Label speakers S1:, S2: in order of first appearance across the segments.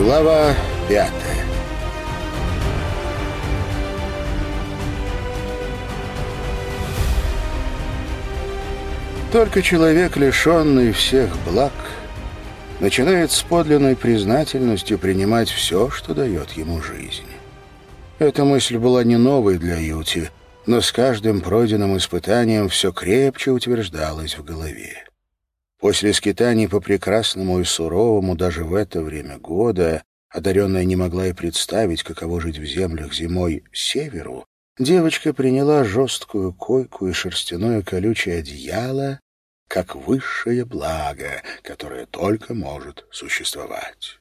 S1: Глава пятая Только человек, лишенный всех благ, начинает с подлинной признательностью принимать все, что дает ему жизнь. Эта мысль была не новой для Юти, но с каждым пройденным испытанием все крепче утверждалась в голове. После скитаний по прекрасному и суровому даже в это время года, одаренная не могла и представить, каково жить в землях зимой северу, девочка приняла жесткую койку и шерстяное колючее одеяло как высшее благо, которое только может существовать.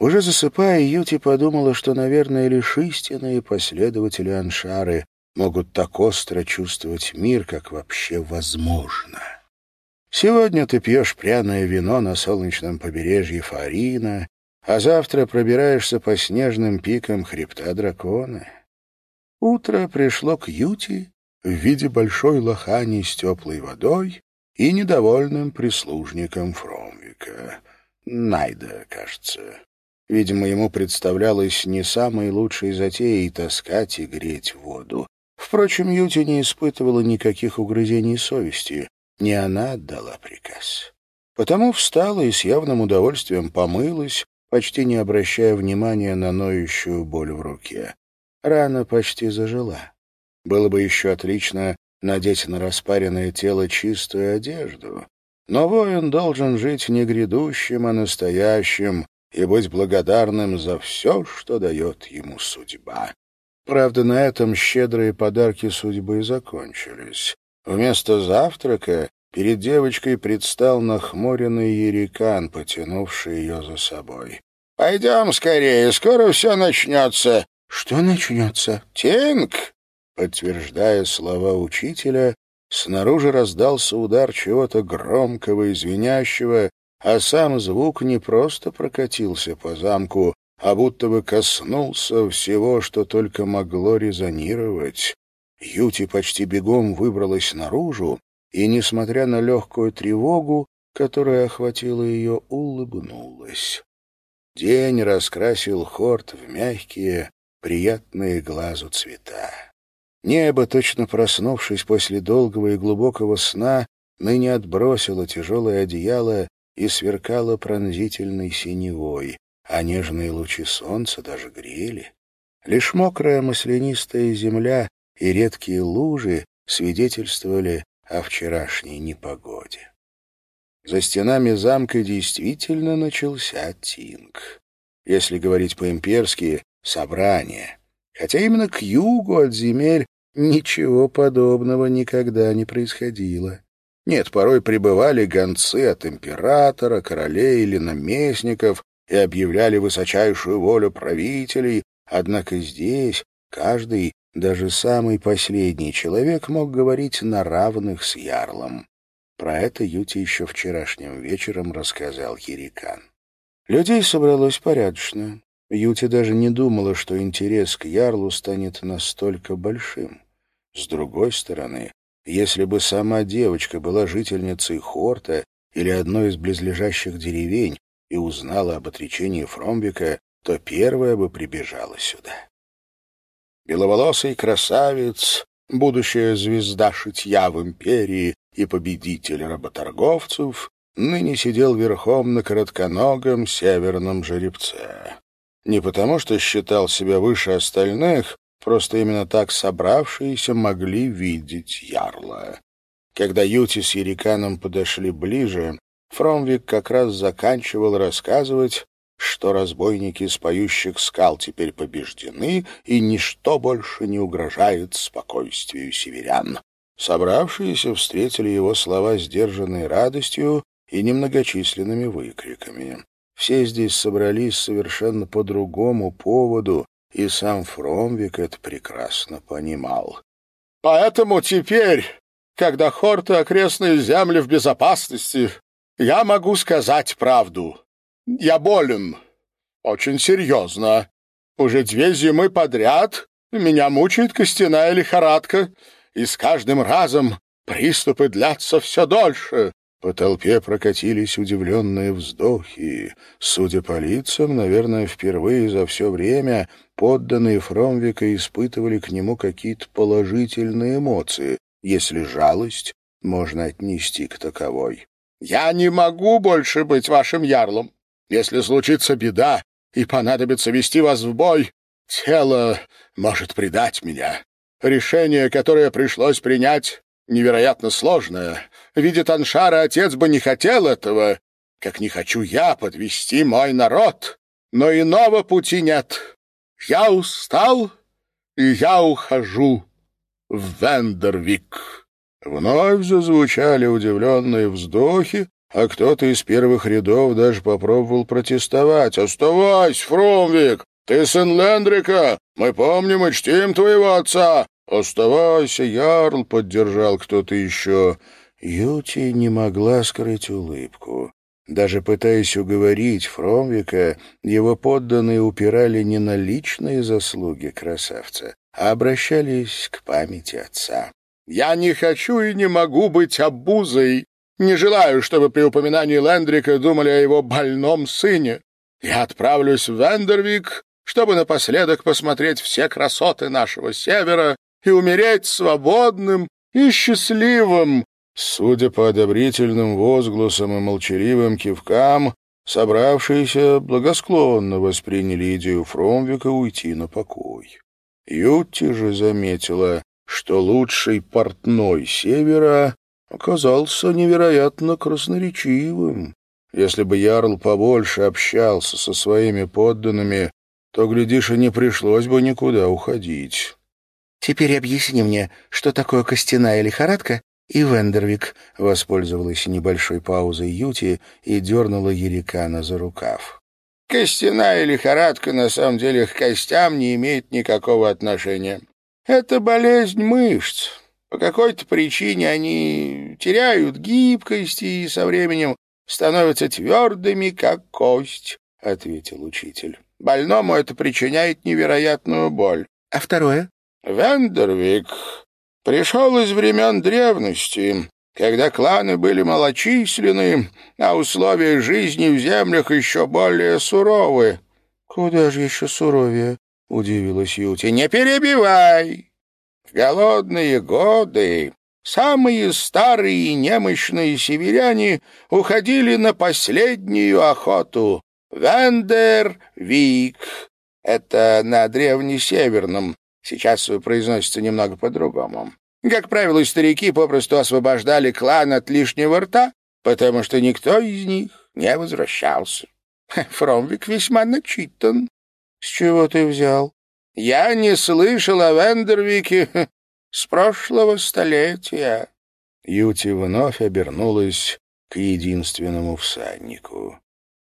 S1: Уже засыпая, Юти подумала, что, наверное, лишь истинные последователи Аншары могут так остро чувствовать мир, как вообще возможно. Сегодня ты пьешь пряное вино на солнечном побережье Фарина, а завтра пробираешься по снежным пикам хребта дракона. Утро пришло к Юти в виде большой лохани с теплой водой и недовольным прислужником Фромвика. Найда, кажется. Видимо, ему представлялось не самой лучшей затеей таскать и греть воду. Впрочем, Юти не испытывала никаких угрызений совести. Не она отдала приказ. Потому встала и с явным удовольствием помылась, почти не обращая внимания на ноющую боль в руке. Рана почти зажила. Было бы еще отлично надеть на распаренное тело чистую одежду. Но воин должен жить не грядущим, а настоящим и быть благодарным за все, что дает ему судьба. Правда, на этом щедрые подарки судьбы закончились. Вместо завтрака перед девочкой предстал нахмуренный ерикан, потянувший ее за собой. — Пойдем скорее, скоро все начнется. — Что начнется? — Тинг! Подтверждая слова учителя, снаружи раздался удар чего-то громкого и звенящего, а сам звук не просто прокатился по замку, а будто бы коснулся всего, что только могло резонировать. Юти почти бегом выбралась наружу и, несмотря на легкую тревогу, которая охватила ее, улыбнулась. День раскрасил хорт в мягкие, приятные глазу цвета. Небо, точно проснувшись после долгого и глубокого сна, ныне отбросило тяжелое одеяло и сверкало пронзительной синевой, а нежные лучи солнца даже грели. Лишь мокрая маслянистая земля и редкие лужи свидетельствовали о вчерашней непогоде. За стенами замка действительно начался тинг. Если говорить по-имперски — собрание. Хотя именно к югу от земель ничего подобного никогда не происходило. Нет, порой прибывали гонцы от императора, королей или наместников и объявляли высочайшую волю правителей, однако здесь каждый даже самый последний человек мог говорить на равных с ярлом. Про это Юти еще вчерашним вечером рассказал Хирикан. Людей собралось порядочно. Юти даже не думала, что интерес к ярлу станет настолько большим. С другой стороны, если бы сама девочка была жительницей Хорта или одной из близлежащих деревень и узнала об отречении Фромбика, то первая бы прибежала сюда. Беловолосый красавец, будущая звезда шитья в империи и победитель работорговцев, ныне сидел верхом на коротконогом северном жеребце. Не потому, что считал себя выше остальных, просто именно так собравшиеся могли видеть ярла. Когда Юти с Ериканом подошли ближе, Фромвик как раз заканчивал рассказывать, что разбойники с поющих скал теперь побеждены, и ничто больше не угрожает спокойствию северян. Собравшиеся встретили его слова сдержанной радостью и немногочисленными выкриками. Все здесь собрались совершенно по другому поводу, и сам Фромвик это прекрасно понимал. «Поэтому теперь, когда Хорт и окрестные земли в безопасности, я могу сказать правду. Я болен. Очень серьезно. Уже две зимы подряд меня мучает костяная лихорадка, и с каждым разом приступы длятся все дольше. По толпе прокатились удивленные вздохи. Судя по лицам, наверное, впервые за все время подданные Фромвика испытывали к нему какие-то положительные эмоции, если жалость можно отнести к таковой. «Я не могу больше быть вашим ярлом. Если случится беда и понадобится вести вас в бой, тело может предать меня. Решение, которое пришлось принять, невероятно сложное. Видит Аншара, отец бы не хотел этого, как не хочу я подвести мой народ. Но иного пути нет. Я устал, и я ухожу в Вендервик. Вновь зазвучали удивленные вздохи, а кто-то из первых рядов даже попробовал протестовать. «Оставайся, Фромвик! Ты сын Лендрика! Мы помним и чтим твоего отца! Оставайся, Ярл!» — поддержал кто-то еще. Юти не могла скрыть улыбку. Даже пытаясь уговорить Фромвика, его подданные упирали не на личные заслуги красавца, а обращались к памяти отца. «Я не хочу и не могу быть обузой!» Не желаю, чтобы при упоминании Лендрика думали о его больном сыне. Я отправлюсь в Вендервик, чтобы напоследок посмотреть все красоты нашего севера и умереть свободным и счастливым». Судя по одобрительным возгласам и молчаливым кивкам, собравшиеся благосклонно восприняли идею Фромвика уйти на покой. Ютти же заметила, что лучший портной севера оказался невероятно красноречивым. Если бы Ярл побольше общался со своими подданными, то, глядишь, и не пришлось бы никуда уходить.
S2: «Теперь объясни мне, что такое костяная лихорадка и Вендервик», воспользовалась небольшой паузой Юти и дернула Ерикана за рукав.
S1: «Костяная лихорадка на самом деле к костям не имеет никакого отношения. Это болезнь мышц, по какой-то причине они теряют гибкость и со временем становятся твердыми, как кость, — ответил учитель. Больному это причиняет невероятную боль.
S2: А второе?
S1: Вендервик пришел из времен древности, когда кланы были малочисленны, а условия жизни в землях еще более суровы.
S2: — Куда же еще суровее? — удивилась Юти.
S1: — Не перебивай! Голодные годы самые старые и немощные северяне уходили на последнюю охоту. Вендер-Вик. Это на древнесеверном. Сейчас произносится немного по-другому. Как правило, старики попросту освобождали клан от лишнего рта, потому что никто из них не возвращался. Фромвик весьма начитан.
S2: — С чего ты взял?
S1: Я не слышал о Вендервике с прошлого столетия. Юти вновь обернулась к единственному всаднику.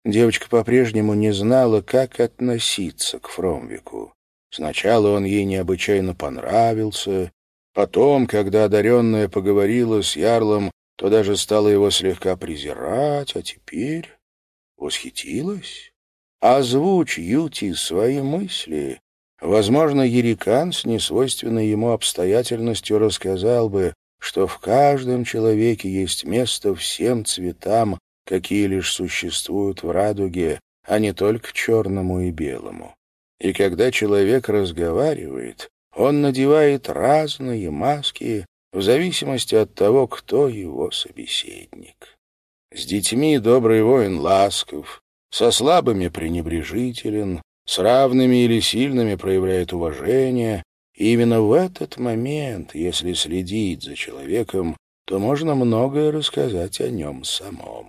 S1: Девочка по-прежнему не знала, как относиться к Фромвику. Сначала он ей необычайно понравился, потом, когда одаренная поговорила с Ярлом, то даже стала его слегка презирать, а теперь восхитилась. Озвучь, Юти, свои мысли, Возможно, Ерикан с несвойственной ему обстоятельностью рассказал бы, что в каждом человеке есть место всем цветам, какие лишь существуют в радуге, а не только черному и белому. И когда человек разговаривает, он надевает разные маски в зависимости от того, кто его собеседник. С детьми добрый воин ласков, со слабыми пренебрежителен, с равными или сильными проявляет уважение. И именно в этот момент, если следить за человеком, то можно многое рассказать о нем самом.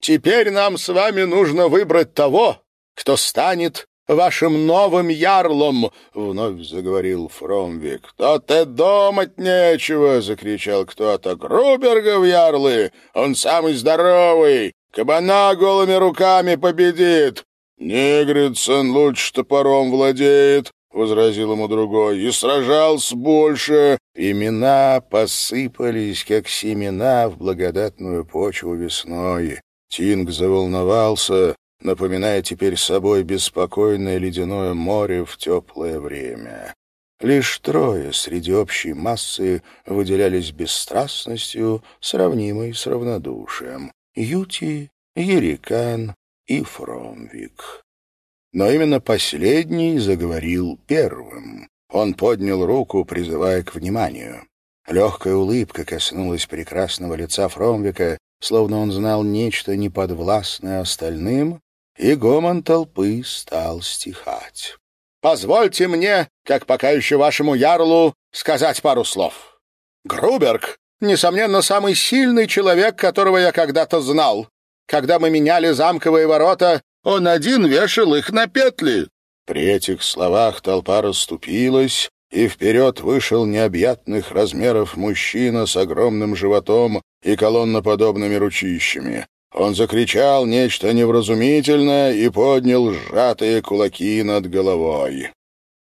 S1: «Теперь нам с вами нужно выбрать того, кто станет вашим новым ярлом!» — вновь заговорил Фромвик. «Тут и думать нечего!» — закричал кто-то. «Грубергов ярлы! Он самый здоровый! Кабана голыми руками победит! «Негрицын лучше топором владеет», — возразил ему другой, — «и сражался больше». Имена посыпались, как семена в благодатную почву весной. Тинг заволновался, напоминая теперь собой беспокойное ледяное море в теплое время. Лишь трое среди общей массы выделялись бесстрастностью, сравнимой с равнодушием — Юти, Ерикан и Фромвик. Но именно последний заговорил первым. Он поднял руку, призывая к вниманию. Легкая улыбка коснулась прекрасного лица Фромвика, словно он знал нечто неподвластное остальным, и гомон толпы стал стихать. «Позвольте мне, как пока еще вашему ярлу, сказать пару слов. Груберг, несомненно, самый сильный человек, которого я когда-то знал. Когда мы меняли замковые ворота, он один вешал их на петли». При этих словах толпа расступилась, и вперед вышел необъятных размеров мужчина с огромным животом и колонноподобными ручищами. Он закричал нечто невразумительное и поднял сжатые кулаки над головой.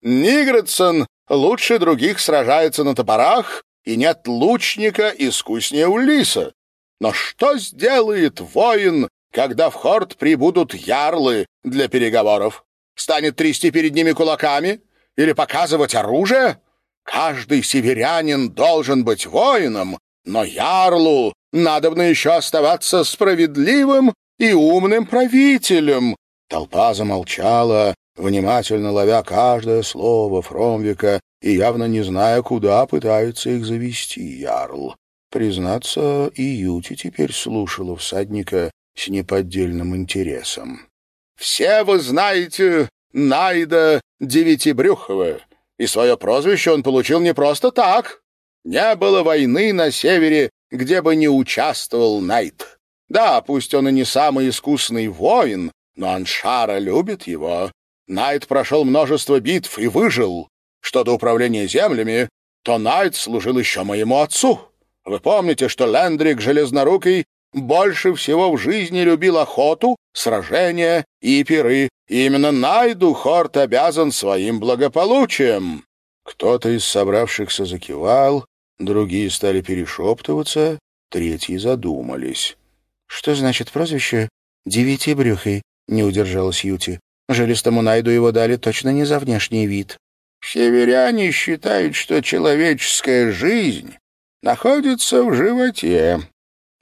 S1: «Нигредсон лучше других сражается на топорах, и нет лучника искуснее Улиса. Но что сделает воин, когда в хорт прибудут ярлы для переговоров? Станет трясти перед ними кулаками или показывать оружие? Каждый северянин должен быть воином, но ярлу надобно еще оставаться справедливым и умным правителем. Толпа замолчала, внимательно ловя каждое слово Фромвика и явно не зная, куда пытается их завести ярл. Признаться, и Юти теперь слушала всадника с неподдельным интересом. «Все вы знаете Найда Девятибрюхова, и свое прозвище он получил не просто так. Не было войны на севере, где бы не участвовал Найт. Да, пусть он и не самый искусный воин, но Аншара любит его. Найт прошел множество битв и выжил. Что до управления землями, то Найт служил еще моему отцу. Вы помните, что Лендрик Железнорукий больше всего в жизни любил охоту, сражения и пиры. И именно Найду Хорт обязан своим благополучием. Кто-то из собравшихся закивал, другие стали перешептываться, третьи задумались. — Что значит прозвище «девятибрюхой»? — не удержалась Юти. — Жилистому Найду его дали точно не за внешний вид. — Северяне считают, что человеческая жизнь находится в животе.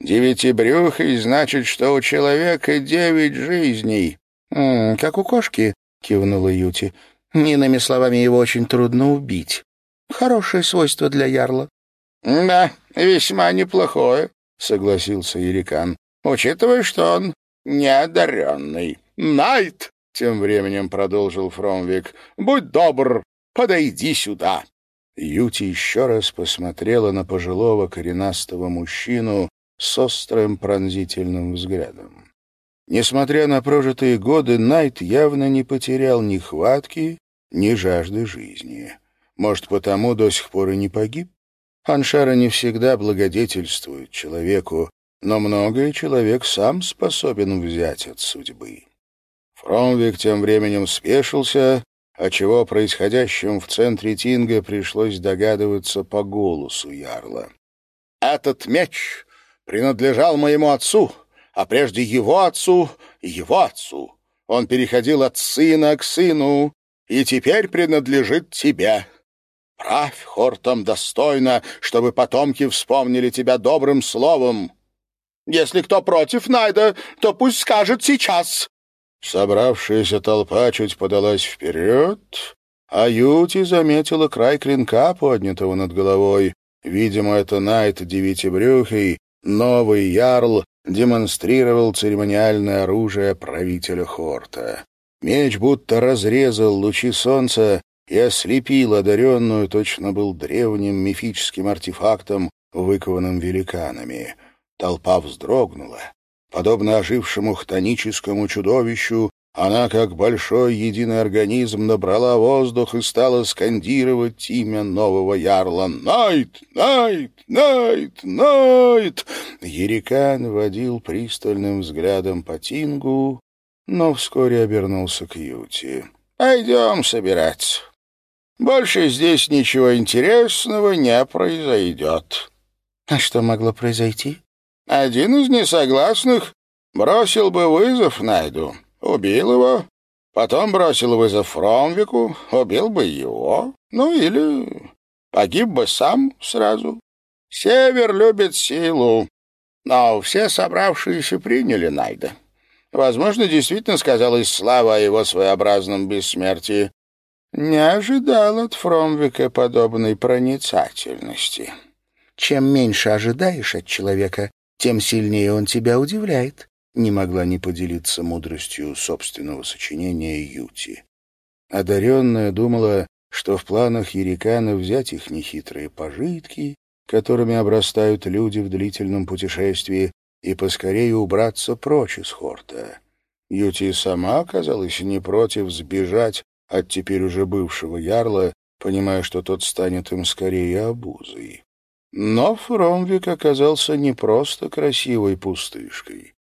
S1: Девятибрюхой значит, что у человека девять жизней. — Как у кошки, — кивнула Юти. — Иными словами, его очень трудно убить. Хорошее свойство для ярла. — Да, весьма неплохое, — согласился Ерикан, — учитывая, что он неодаренный. — Найт, — тем временем продолжил Фромвик, — будь добр, подойди сюда. Юти еще раз посмотрела на пожилого коренастого мужчину с острым пронзительным взглядом. Несмотря на прожитые годы, Найт явно не потерял ни хватки, ни жажды жизни. Может, потому до сих пор и не погиб? Аншара не всегда благодетельствует человеку, но многое человек сам способен взять от судьбы. Фромвик тем временем спешился отчего происходящем в центре Тинга пришлось догадываться по голосу Ярла. «Этот меч принадлежал моему отцу, а прежде его отцу и его отцу. Он переходил от сына к сыну и теперь принадлежит тебе. Правь хортом достойно, чтобы потомки вспомнили тебя добрым словом. Если кто против Найда, то пусть скажет сейчас. Собравшаяся толпа чуть подалась вперед, а Юти заметила край клинка, поднятого над головой. Видимо, это Найт Девятибрюхий, новый ярл, демонстрировал церемониальное оружие правителя Хорта. Меч будто разрезал лучи солнца и ослепил одаренную, точно был древним мифическим артефактом, выкованным великанами. Толпа вздрогнула. Подобно ожившему хтоническому чудовищу, она, как большой единый организм, набрала воздух и стала скандировать имя нового ярла. «Найт! Найт! Найт! Найт!» Ерикан водил пристальным взглядом по Тингу, но вскоре обернулся к Юти. «Пойдем собираться. Больше здесь ничего интересного не произойдет».
S2: «А что могло произойти?»
S1: Один из несогласных бросил бы вызов Найду, убил его, Потом бросил вызов Фромвику, убил бы его, ну или погиб бы сам сразу. Север любит силу, но все собравшиеся приняли Найда. Возможно, действительно сказалась слава о его своеобразном бессмертии. Не ожидал от Фромвика подобной проницательности.
S2: Чем меньше ожидаешь от человека, тем сильнее он тебя удивляет. Не могла не поделиться мудростью собственного сочинения Юти. Одаренная думала, что в планах Ерикана взять их нехитрые пожитки, которыми обрастают люди в длительном путешествии, и поскорее убраться прочь из Хорта. Юти сама оказалась не против сбежать от теперь уже бывшего ярла, понимая, что тот станет им скорее обузой. Но Фромвик оказался не просто красивой пустышкой.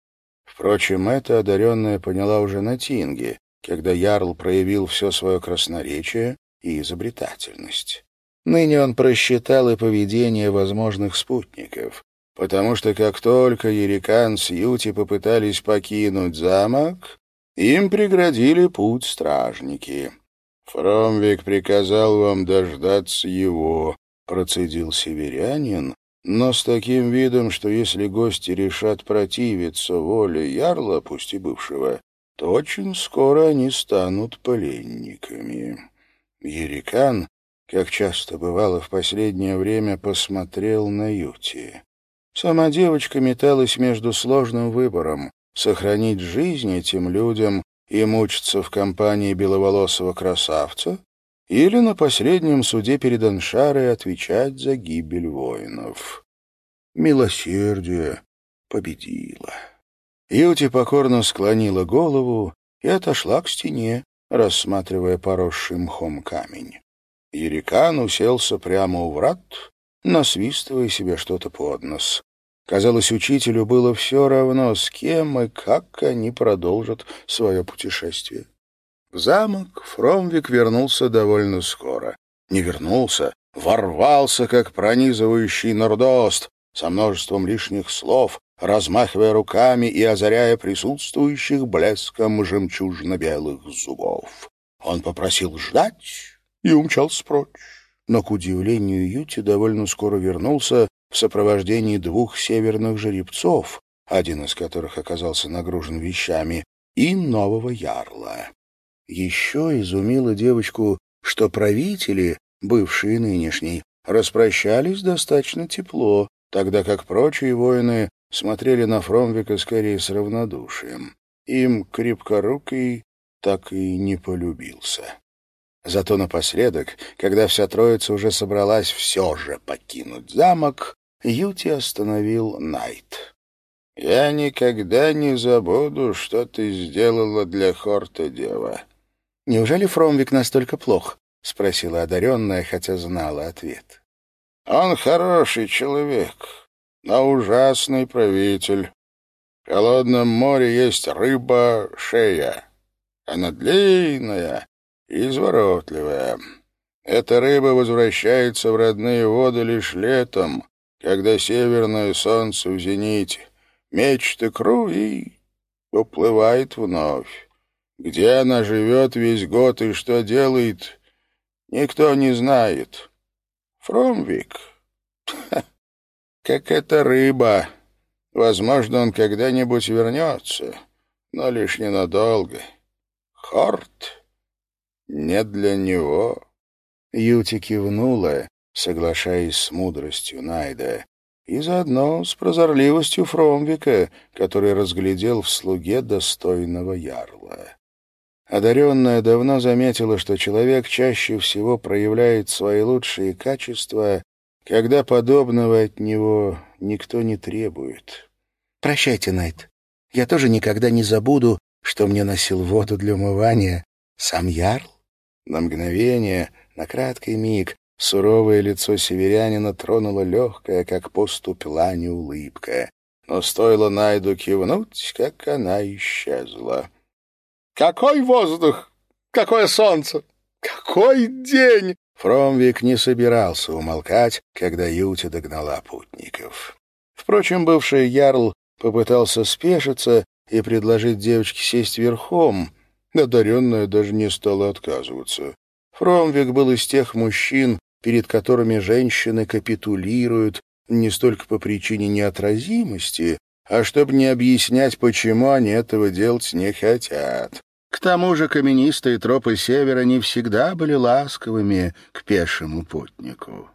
S2: Впрочем, это одаренная поняла уже на Тинге, когда Ярл проявил все свое красноречие и изобретательность. Ныне он просчитал и поведение возможных спутников, потому что как только Ерикан с Юти попытались покинуть замок, им преградили путь стражники. «Фромвик приказал вам дождаться его», — процедил северянин, но с таким видом, что если гости решат противиться воле ярла, пусть и бывшего, то очень скоро они станут пленниками. Ерикан, как часто бывало в последнее время, посмотрел на Юти. Сама девочка металась между сложным выбором — сохранить жизнь этим людям и мучиться в компании беловолосого красавца или на последнем суде перед Аншарой отвечать за гибель воинов. Милосердие победило. Юти покорно склонила голову и отошла к стене, рассматривая поросший мхом камень. Ерикан уселся прямо у врат насвистывая себе что-то под нос. Казалось, учителю было все равно, с кем и как они продолжат свое путешествие. В замок Фромвик вернулся довольно скоро. Не вернулся, ворвался, как пронизывающий нордост, со множеством лишних слов, размахивая руками и озаряя присутствующих блеском жемчужно-белых зубов. Он попросил ждать и умчался прочь но, к удивлению Юти, довольно скоро вернулся в сопровождении двух северных жеребцов, один из которых оказался нагружен вещами, и нового ярла. Еще изумило девочку, что правители, бывшие и нынешние, распрощались достаточно тепло, тогда как прочие воины смотрели на Фромвика скорее с равнодушием. Им крепкорукий так и не полюбился. Зато напоследок, когда вся троица уже собралась все же покинуть замок, Юти остановил Найт. «Я никогда не забуду, что ты сделала для Хорта, дева». «Неужели Фромвик настолько плох?» — спросила одаренная, хотя знала ответ. «Он хороший человек, но ужасный правитель. В холодном море есть рыба-шея. Она длинная, изворотливая. Эта рыба возвращается в родные воды лишь летом, когда северное солнце в зените, мечет икру и уплывает вновь. Где она живет весь год и что делает, никто не знает. Фромвик, как эта рыба. Возможно, он когда-нибудь вернется, но лишь ненадолго. Хорт не для него. Юти кивнула, соглашаясь с мудростью Найда, и заодно с прозорливостью Фромвика, который разглядел в слуге достойного ярла. Одаренная давно заметила, что человек чаще всего проявляет свои лучшие качества, когда подобного от него никто не требует. «Прощайте, Найт. Я тоже никогда не забуду, что мне носил воду для умывания сам ярл». На мгновение, на краткий миг, суровое лицо северянина тронула легкая, как поступь лани, улыбка. Но стоило Найду кивнуть, как она исчезла. «Какой воздух! Какое солнце! Какой день!» Фромвик не собирался умолкать, когда Юти догнала путников. Впрочем, бывший ярл попытался спешиться и предложить девочке сесть верхом,
S1: Одаренная даже не стала отказываться. Фромвик был из тех мужчин, перед которыми женщины капитулируют не столько по причине неотразимости, а чтобы не объяснять, почему они этого делать не хотят. К тому же каменистые тропы севера не всегда были ласковыми к пешему путнику.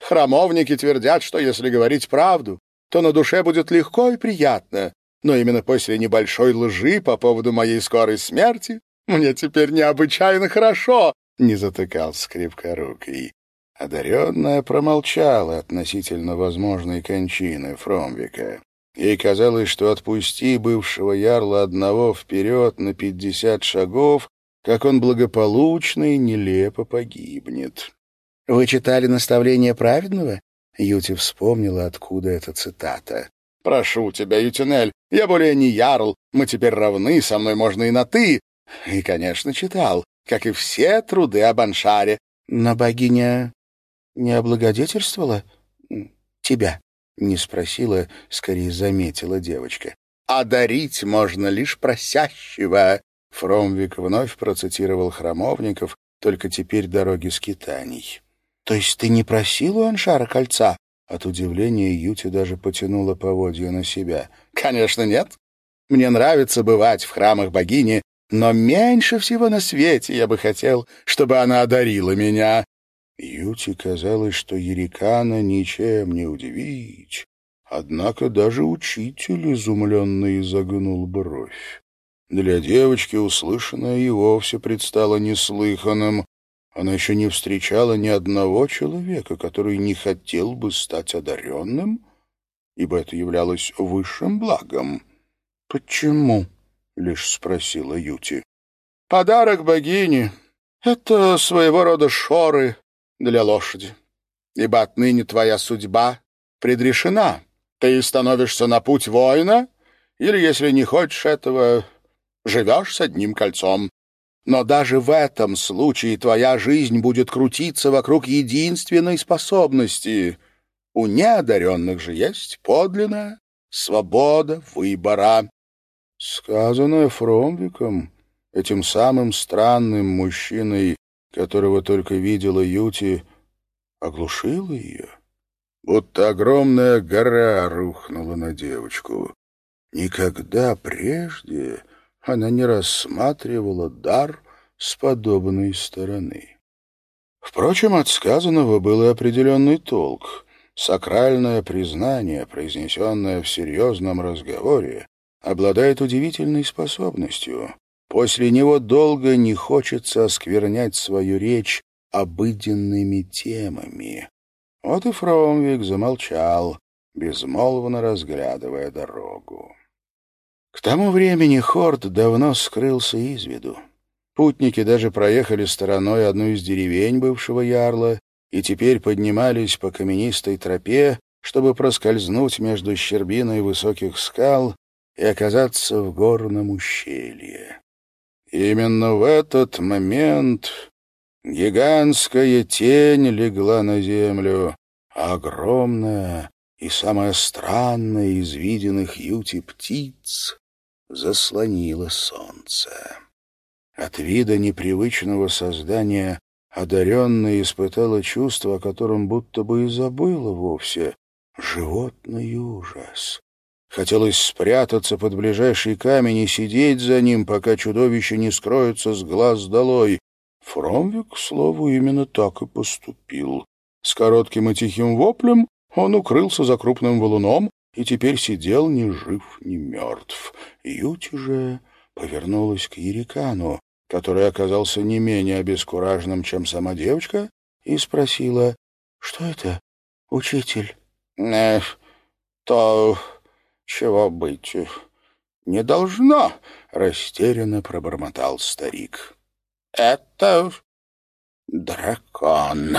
S2: Храмовники твердят, что если говорить правду, то на душе будет легко и приятно, но именно после небольшой лжи по поводу моей скорой смерти мне теперь необычайно хорошо, — не затыкал скрипкорукой. Одаренная промолчала относительно возможной кончины Фромвика. Ей казалось, что отпусти бывшего ярла одного вперед на пятьдесят шагов, как он благополучно и нелепо погибнет. — Вы читали наставление праведного? Юти вспомнила, откуда эта цитата. «Прошу тебя, Ютюнель, я более не ярл, мы теперь равны, со мной можно и на «ты». И, конечно, читал, как и все труды об Аншаре. Но богиня не облагодетельствовала тебя? Не спросила, скорее заметила девочка. «Одарить можно лишь просящего!» Фромвик вновь процитировал храмовников, только теперь дороги скитаний. «То есть ты не просил у Аншара кольца?» От удивления Юти даже потянула поводья на себя. «Конечно нет. Мне нравится бывать в храмах богини, но меньше всего на свете я бы хотел, чтобы она одарила меня. Юти казалось, что Ерикана ничем не удивить. Однако даже учитель изумленно изогнул бровь. Для девочки услышанное и вовсе предстало неслыханным. Она еще не встречала ни одного человека, который не хотел бы стать одаренным, ибо это являлось высшим благом. «Почему?» — лишь спросила Юти. «Подарок богини — это своего рода шоры для лошади. Ибо отныне твоя судьба предрешена. Ты становишься на путь воина, или, если не хочешь этого, живешь с одним кольцом. Но даже в этом случае твоя жизнь будет крутиться вокруг единственной способности. У неодаренных же есть подлинная свобода выбора. Сказанное Фромвиком, этим самым странным мужчиной, которого только видела Юти, оглушила ее. Будто огромная гора рухнула на девочку. Никогда прежде она не рассматривала дар с подобной стороны. Впрочем, от сказанного был и определенный толк. Сакральное признание, произнесенное в серьезном разговоре, обладает удивительной способностью. После него долго не хочется осквернять свою речь обыденными темами. Вот и Фромвик замолчал, безмолвно разглядывая дорогу. К тому времени Хорд давно скрылся из виду. Путники даже проехали стороной одну из деревень бывшего ярла и теперь поднимались по каменистой тропе, чтобы проскользнуть между щербиной высоких скал и оказаться в горном ущелье. Именно в этот момент гигантская тень легла на землю, огромная и самая странная из виденных Юти птиц заслонила солнце. От вида непривычного создания одаренная испытала чувство, о котором будто бы и забыла вовсе — животный ужас. Хотелось спрятаться под ближайший камень и сидеть за ним, пока чудовище не скроется с глаз долой. Фромвик, к слову, именно так и поступил. С коротким и тихим воплем он укрылся за крупным валуном и теперь сидел ни жив, ни мертв. Юти же повернулась к Ерикану, который оказался не менее обескураженным, чем сама девочка, и спросила, «Что это, учитель?» «Эх, то чего быть не должно, — растерянно пробормотал старик. — Это дракон.